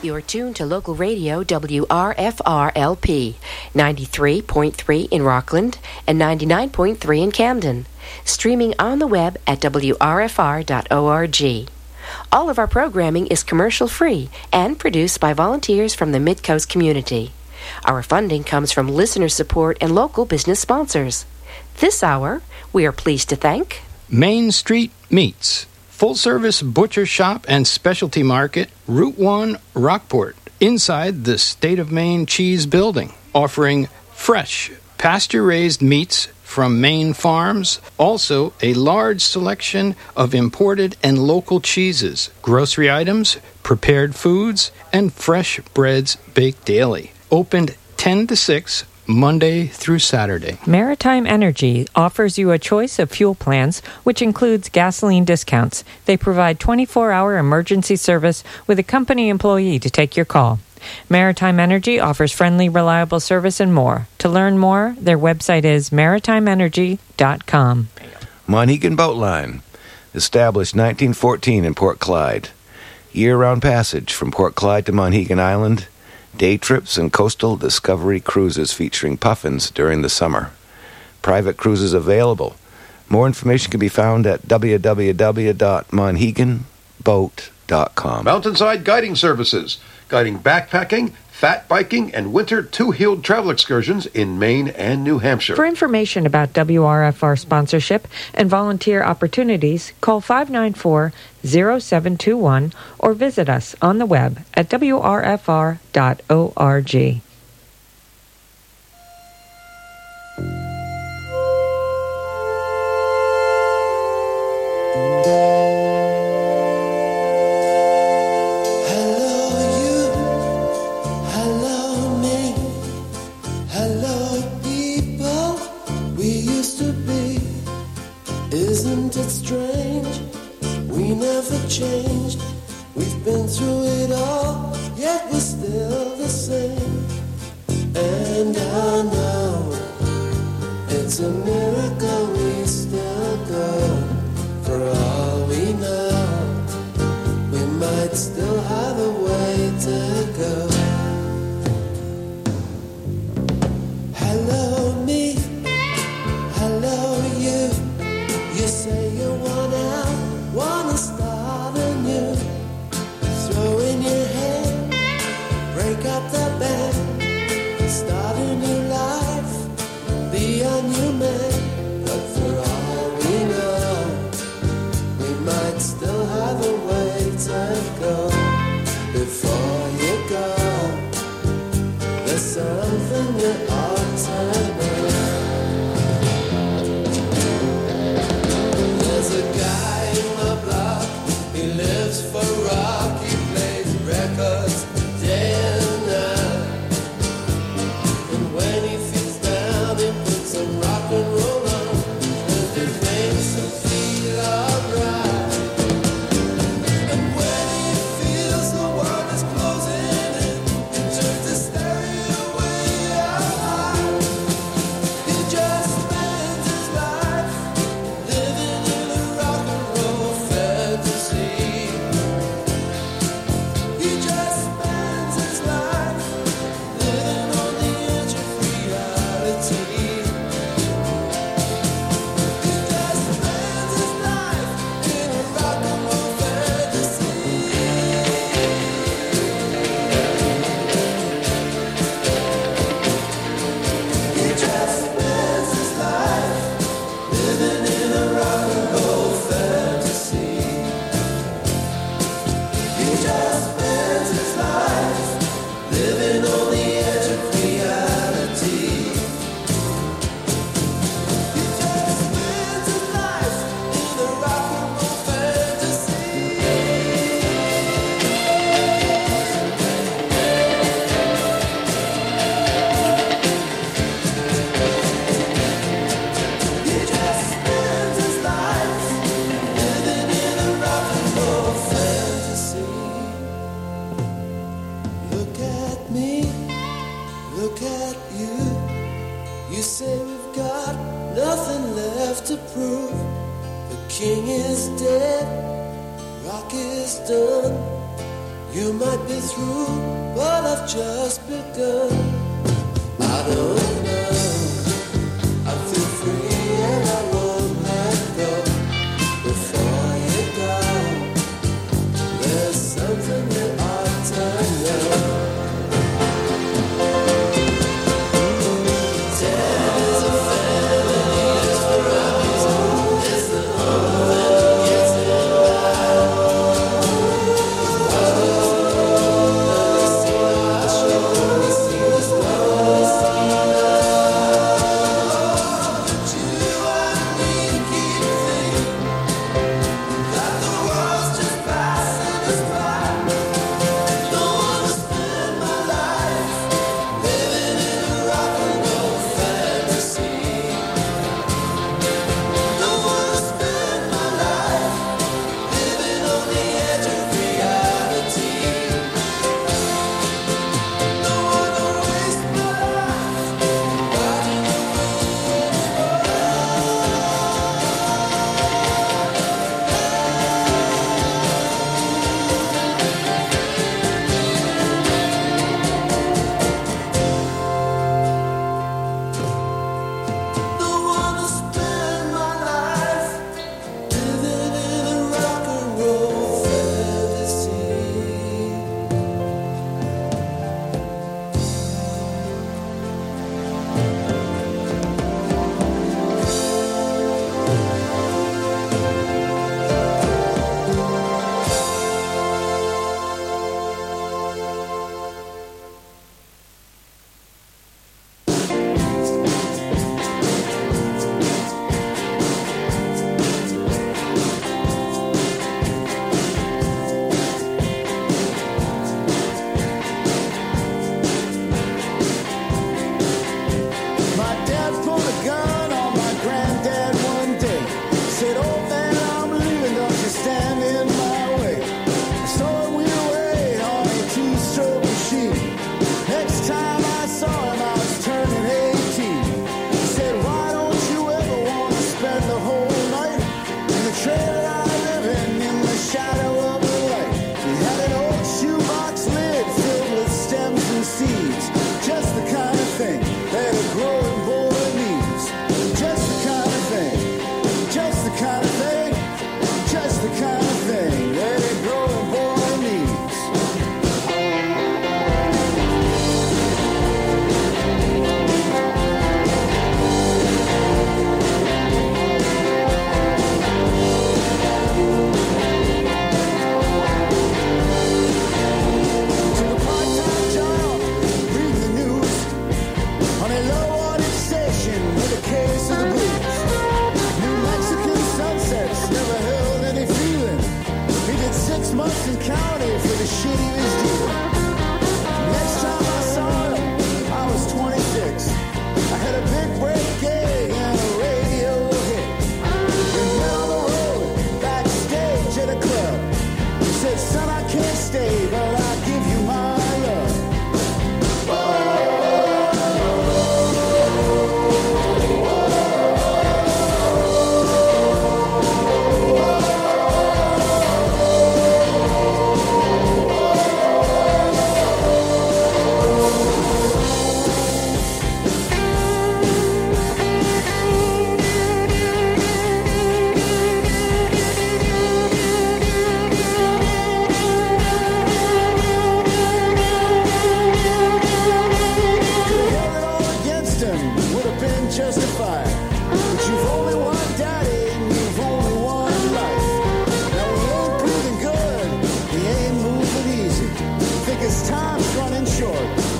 You're tuned to local radio WRFR-LP, 93.3 in Rockland and 99.3 in Camden. Streaming on the web at WRFR.org. All of our programming is commercial free and produced by volunteers from the Midcoast community. Our funding comes from listener support and local business sponsors. This hour, we are pleased to thank Main Street Meats, full service butcher shop and specialty market, Route 1, Rockport, inside the State of Maine Cheese Building, offering fresh, pasture raised meats from Maine farms, also a large selection of imported and local cheeses, grocery items, prepared foods, and fresh breads baked daily. Opened 10 to 6 Monday through Saturday. Maritime Energy offers you a choice of fuel plans, which includes gasoline discounts. They provide 24 hour emergency service with a company employee to take your call. Maritime Energy offers friendly, reliable service and more. To learn more, their website is maritimeenergy.com. Monhegan Boat Line, established 1914 in Port Clyde. Year round passage from Port Clyde to Monhegan Island day trips and coastal discovery cruises featuring puffins during the summer. Private cruises available. More information can be found at www.monheganboat.com. Mountainside Guiding Services, guiding backpacking, fat biking, and winter two heeled travel excursions in Maine and New Hampshire. For information about WRFR sponsorship and volunteer opportunities, call 594 0721 or visit us on the web at wrfr.org.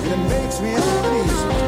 that makes me unreasonable.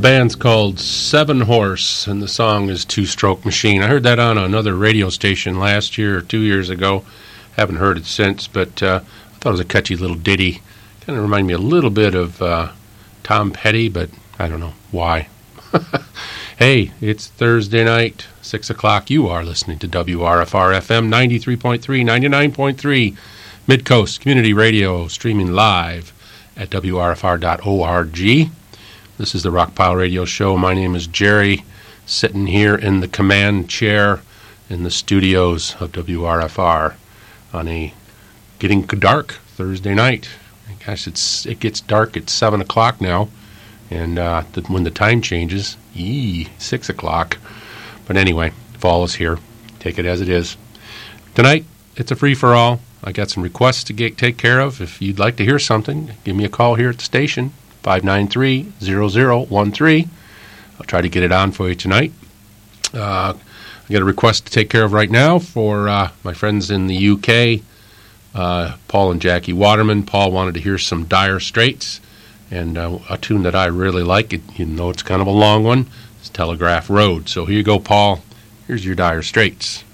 Band's called Seven Horse, and the song is Two Stroke Machine. I heard that on another radio station last year or two years ago. Haven't heard it since, but uh, I thought it was a catchy little ditty. Kind of reminded me a little bit of uh, Tom Petty, but I don't know why. hey, it's Thursday night, 6 o'clock. You are listening to WRFR FM 93.3, 99.3, Midcoast Community Radio, streaming live at WRFR.org. This is the Rockpile Radio Show. My name is Jerry, sitting here in the command chair in the studios of WRFR on a getting dark Thursday night. Gosh, it's it gets dark at seven o'clock now, and uh, the, when the time changes, ee, six o'clock. But anyway, fall is here. Take it as it is. Tonight, it's a free for all. I got some requests to get, take care of. If you'd like to hear something, give me a call here at the station. 593 0013. I'll try to get it on for you tonight. Uh, I got a request to take care of right now for uh, my friends in the UK, uh, Paul and Jackie Waterman. Paul wanted to hear some Dire Straits and uh, a tune that I really like. It, you know, it's kind of a long one. It's Telegraph Road. So here you go, Paul. Here's your Dire Straits.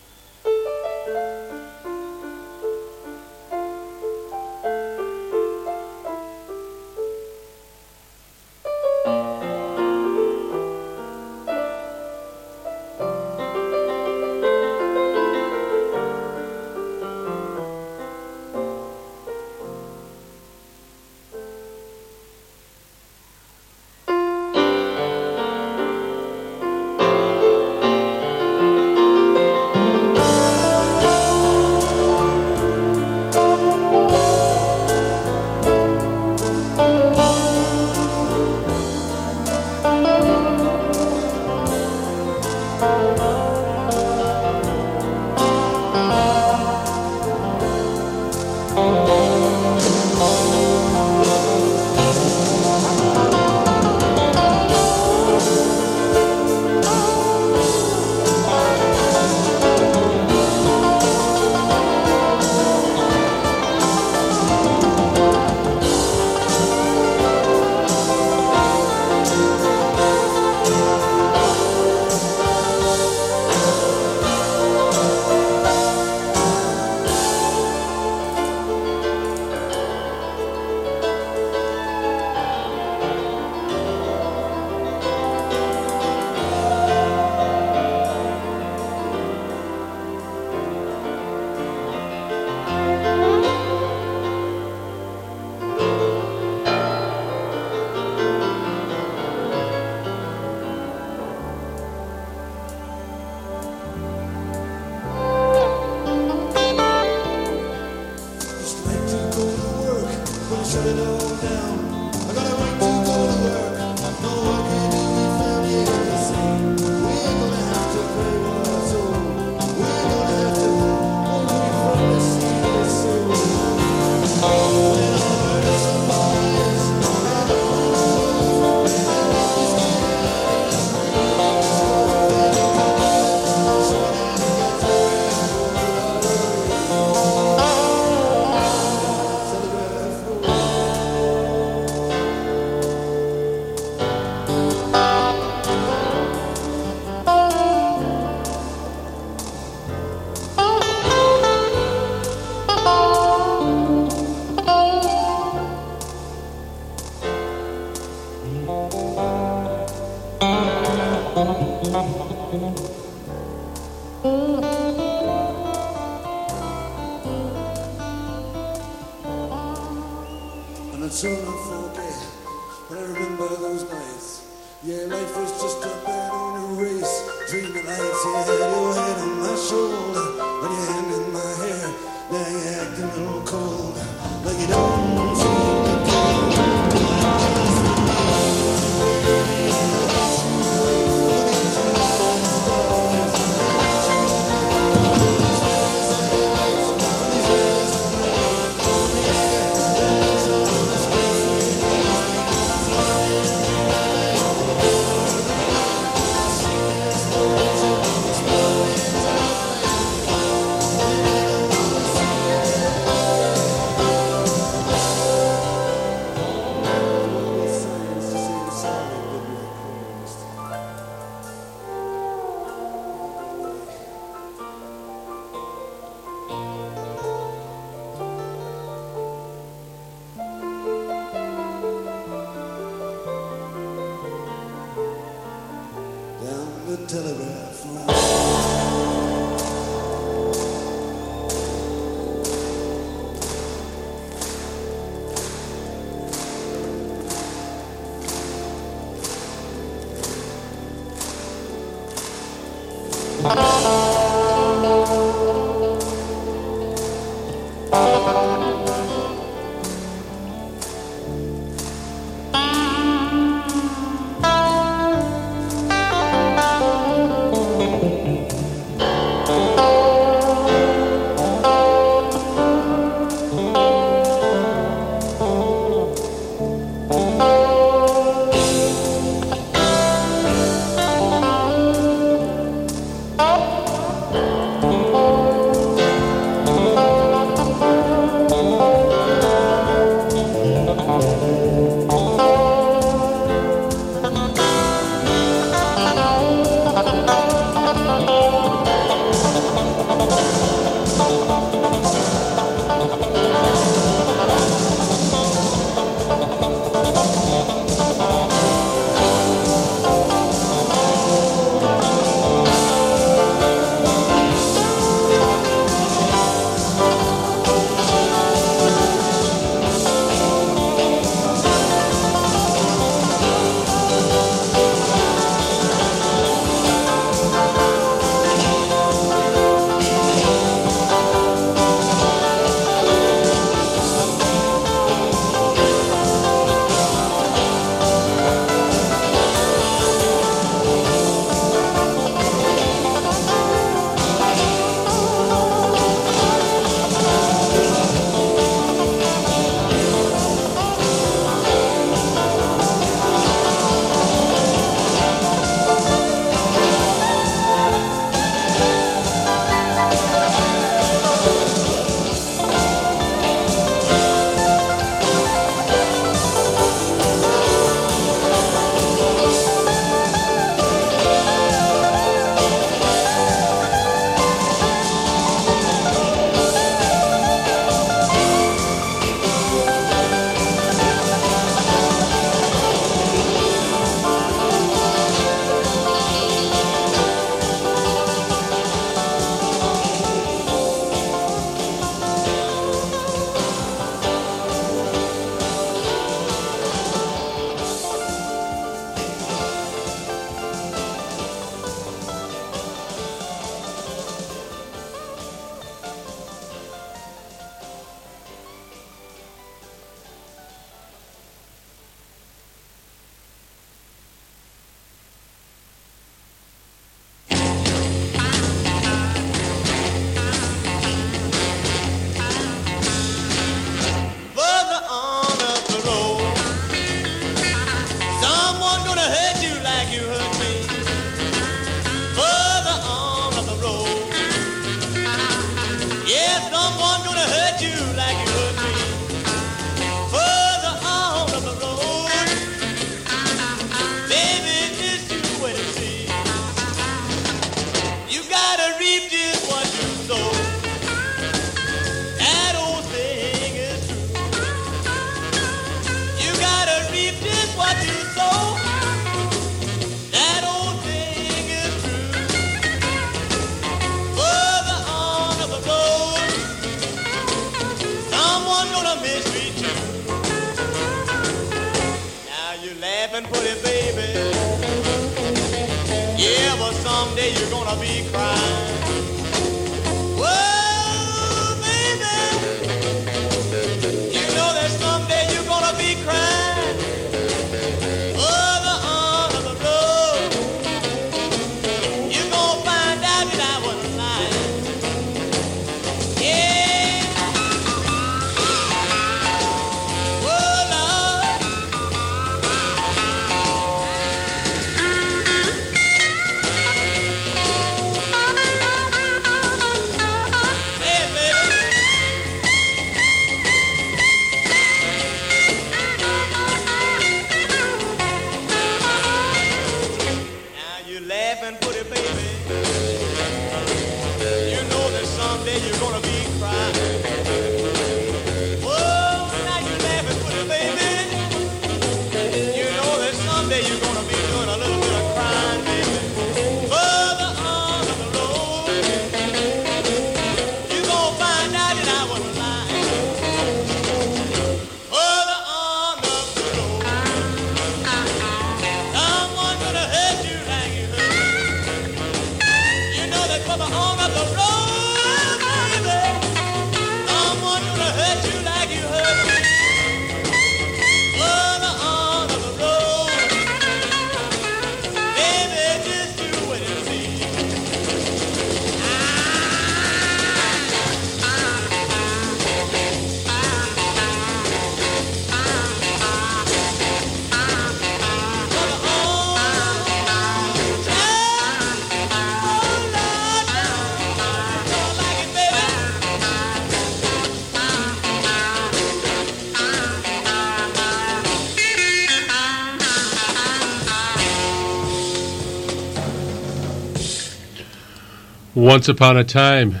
Once upon a time,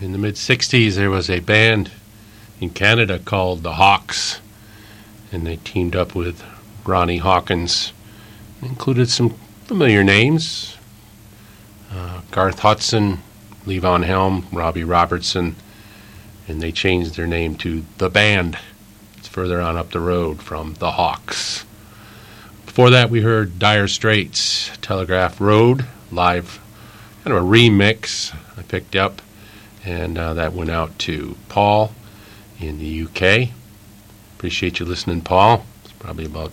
in the mid 60s, there was a band in Canada called the Hawks, and they teamed up with Ronnie Hawkins. Included some familiar names uh, Garth Hudson, Levon Helm, Robbie Robertson, and they changed their name to The Band. It's further on up the road from the Hawks. Before that, we heard Dire Straits, Telegraph Road, live kind of a remix I picked up, and uh, that went out to Paul in the UK. Appreciate you listening, Paul. It's probably about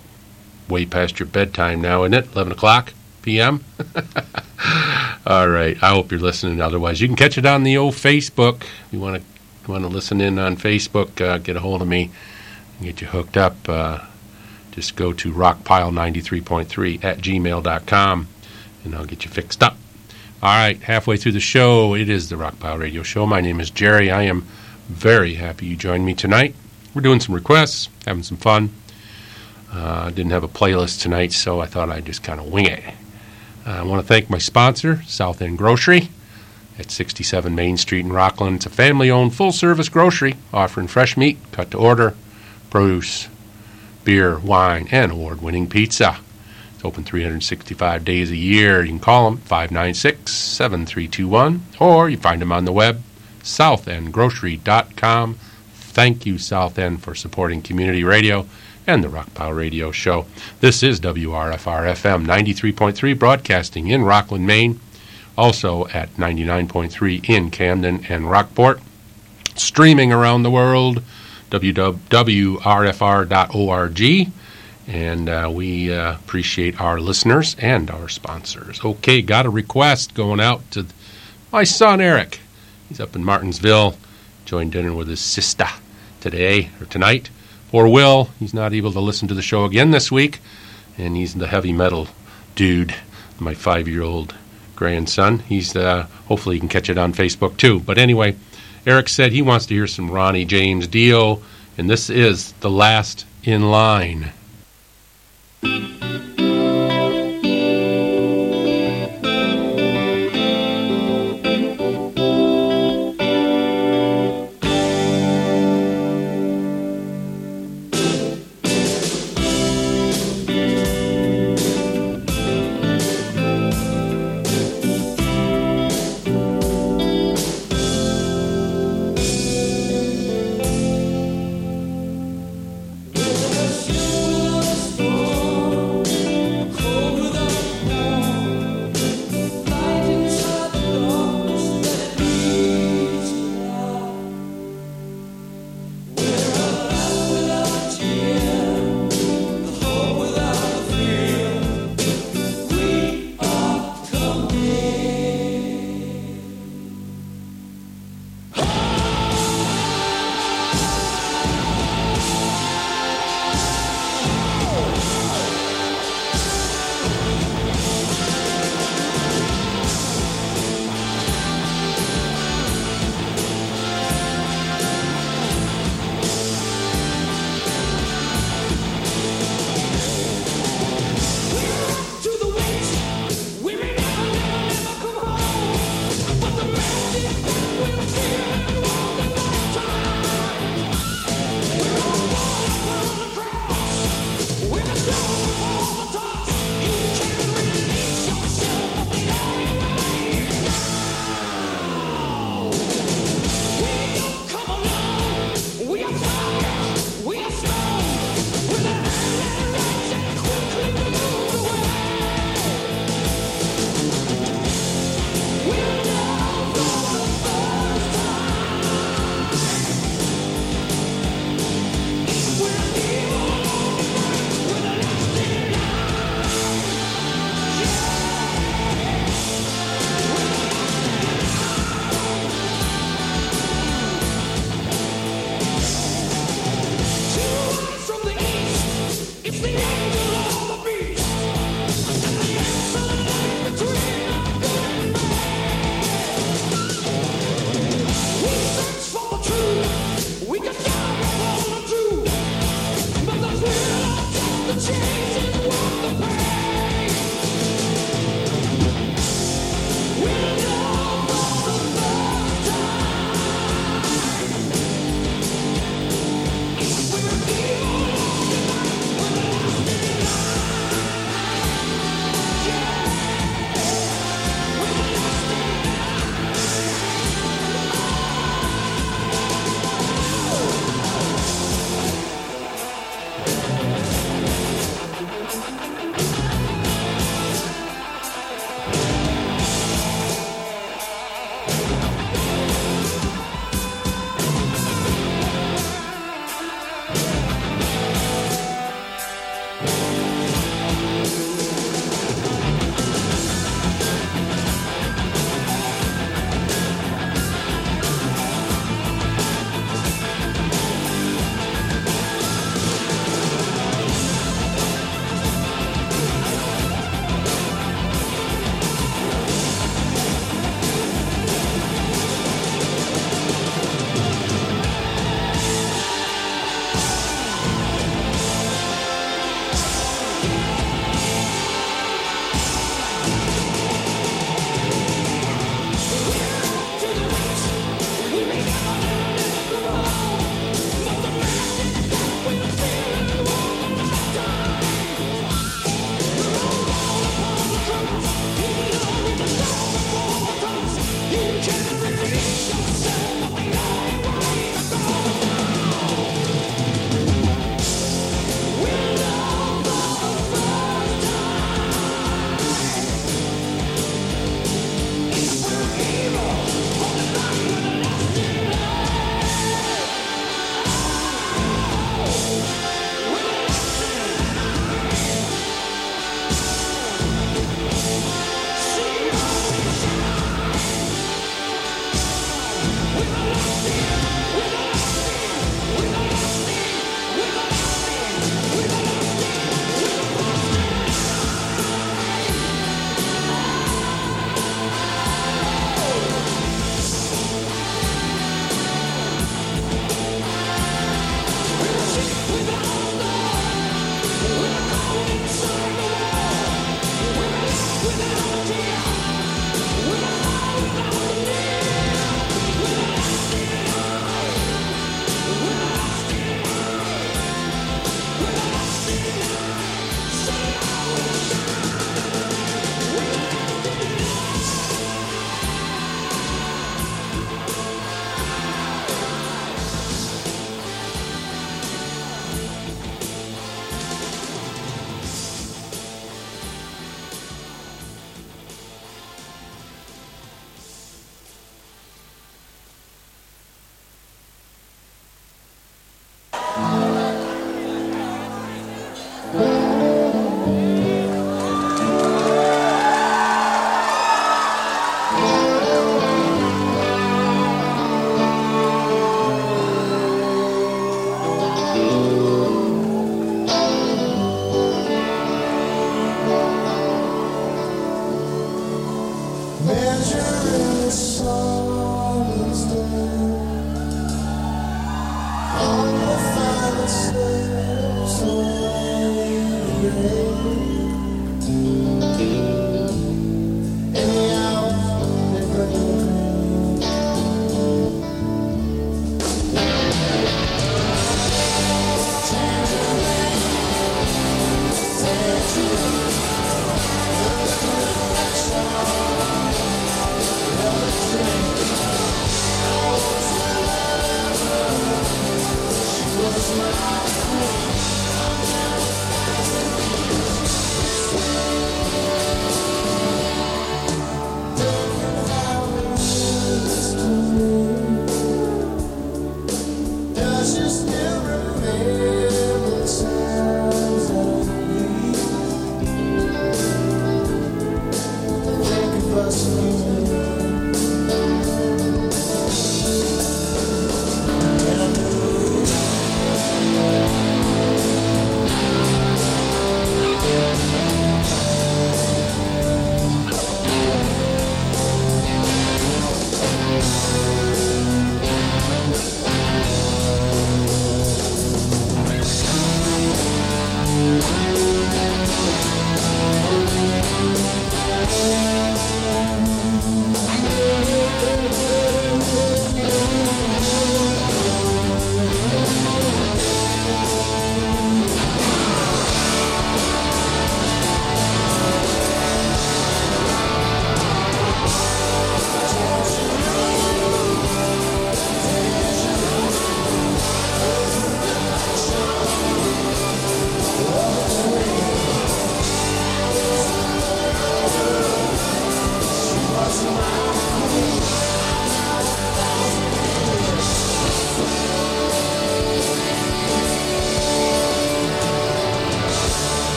way past your bedtime now, isn't it? 11 o'clock p.m. All right. I hope you're listening. Otherwise, you can catch it on the old Facebook. If you want to want to listen in on Facebook, uh, get a hold of me and get you hooked up. Uh, just go to rockpile93.3 at gmail.com and I'll get you fixed up. All right, halfway through the show, it is the Rockpile Radio Show. My name is Jerry. I am very happy you joined me tonight. We're doing some requests, having some fun. Uh, I didn't have a playlist tonight, so I thought I'd just kind of wing it. Uh, I want to thank my sponsor, South End Grocery, at 67 Main Street in Rockland. It's a family owned full service grocery offering fresh meat, cut to order, produce, beer, wine, and award winning pizza. Open 365 days a year. You can call them 596 7321 or you find them on the web, southendgrocery.com. Thank you, South End, for supporting community radio and the Rockpile Radio Show. This is WRFR FM 93.3, broadcasting in Rockland, Maine, also at 99.3 in Camden and Rockport, streaming around the world, www.rfr.org. And uh, we uh, appreciate our listeners and our sponsors. Okay, got a request going out to my son Eric. He's up in Martinsville, joined dinner with his sister today or tonight. Poor Will, he's not able to listen to the show again this week, and he's the heavy metal dude, my five year old grandson. He's uh, hopefully he can catch it on Facebook too. But anyway, Eric said he wants to hear some Ronnie James Dio, and this is the last in line. With a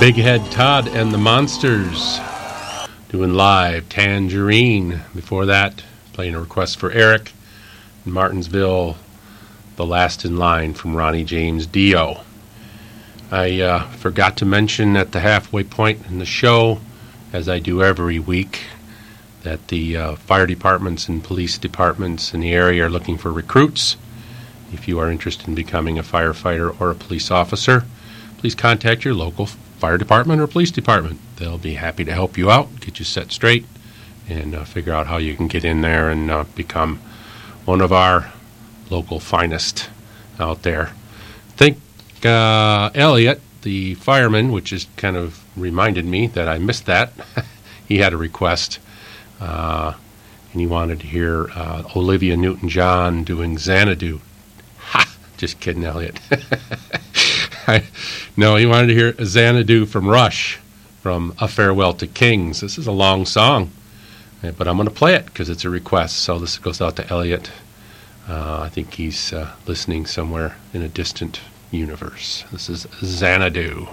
Big Head Todd and the Monsters doing live Tangerine. Before that, playing a request for Eric in Martinsville, The Last in Line from Ronnie James Dio. I uh, forgot to mention at the halfway point in the show, as I do every week, that the uh, fire departments and police departments in the area are looking for recruits. If you are interested in becoming a firefighter or a police officer, please contact your local fire department or police department. They'll be happy to help you out, get you set straight, and uh, figure out how you can get in there and uh, become one of our local finest out there. Think uh, Elliot, the fireman, which is kind of reminded me that I missed that. he had a request, and he wanted to hear Olivia Newton John doing Xanadu. Ha! Just kidding, Elliot. No, he wanted to hear Xanadu from Rush, from A Farewell to Kings. This is a long song, uh, but I'm going to play it because it's a request. So this goes out to Elliot. Uh, I think he's uh, listening somewhere in a distant universe. This is Xanadu.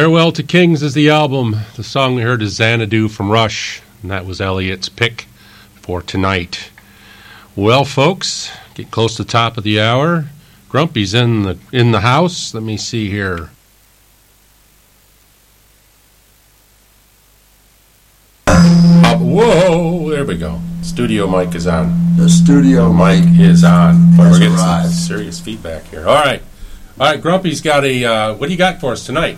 Farewell to Kings is the album. The song we heard is Xanadu from Rush, and that was Elliot's pick for tonight. Well, folks, get close to the top of the hour. Grumpy's in the in the house. Let me see here. Uh, whoa! There we go. Studio mic is on. The studio mic is on. We're getting some serious feedback here. All right, all right. Grumpy's got a. Uh, what do you got for us tonight?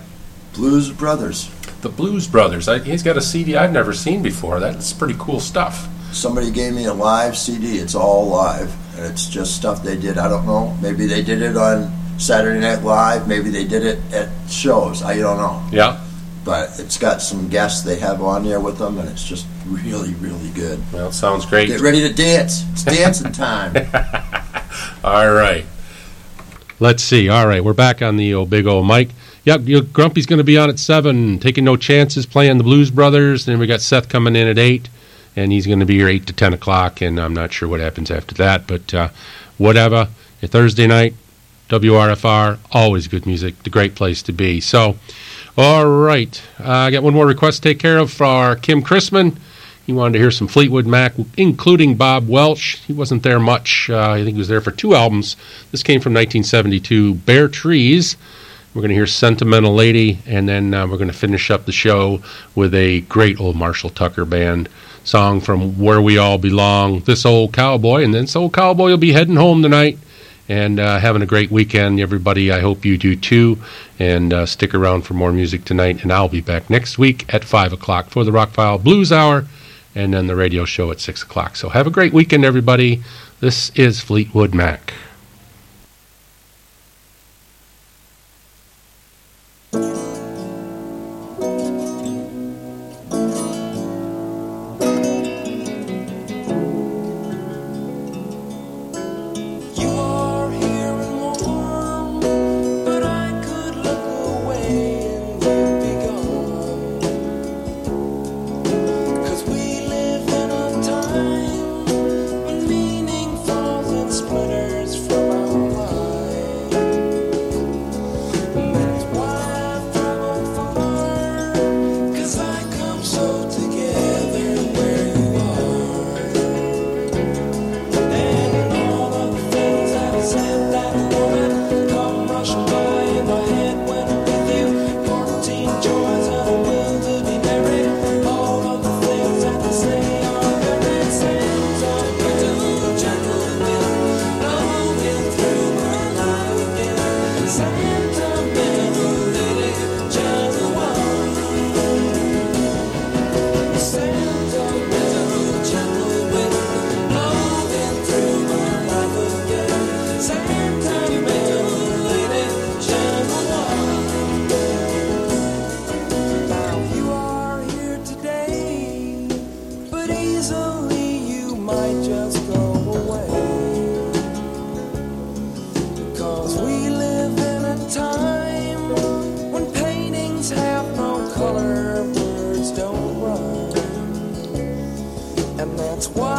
Blues Brothers. The Blues Brothers. I, he's got a CD I've never seen before. That's pretty cool stuff. Somebody gave me a live CD. It's all live, and it's just stuff they did. I don't know. Maybe they did it on Saturday Night Live. Maybe they did it at shows. I don't know. Yeah. But it's got some guests they have on there with them, and it's just really, really good. Well, it sounds great. Get ready to dance. It's dancing time. All right. Let's see. All right, we're back on the old big old mic. Yep, Grumpy's going to be on at seven, taking no chances, playing the Blues Brothers. Then we got Seth coming in at eight, and he's going to be here eight to ten o'clock. And I'm not sure what happens after that, but uh, whatever. A Thursday night, WRFR, always good music. The great place to be. So, all right, uh, I got one more request to take care of for Kim Chrisman. He wanted to hear some Fleetwood Mac, including Bob Welch. He wasn't there much. Uh, I think he was there for two albums. This came from 1972, Bare Trees. We're going to hear Sentimental Lady, and then uh, we're going to finish up the show with a great old Marshall Tucker Band song from Where We All Belong, This Old Cowboy. And then this old cowboy will be heading home tonight and uh, having a great weekend, everybody. I hope you do too. And uh, stick around for more music tonight. And I'll be back next week at 5 o'clock for the Rockpile Blues Hour and then the radio show at 6 o'clock. So have a great weekend, everybody. This is Fleetwood Mac. Paintings have no color, words don't rhyme. And that's why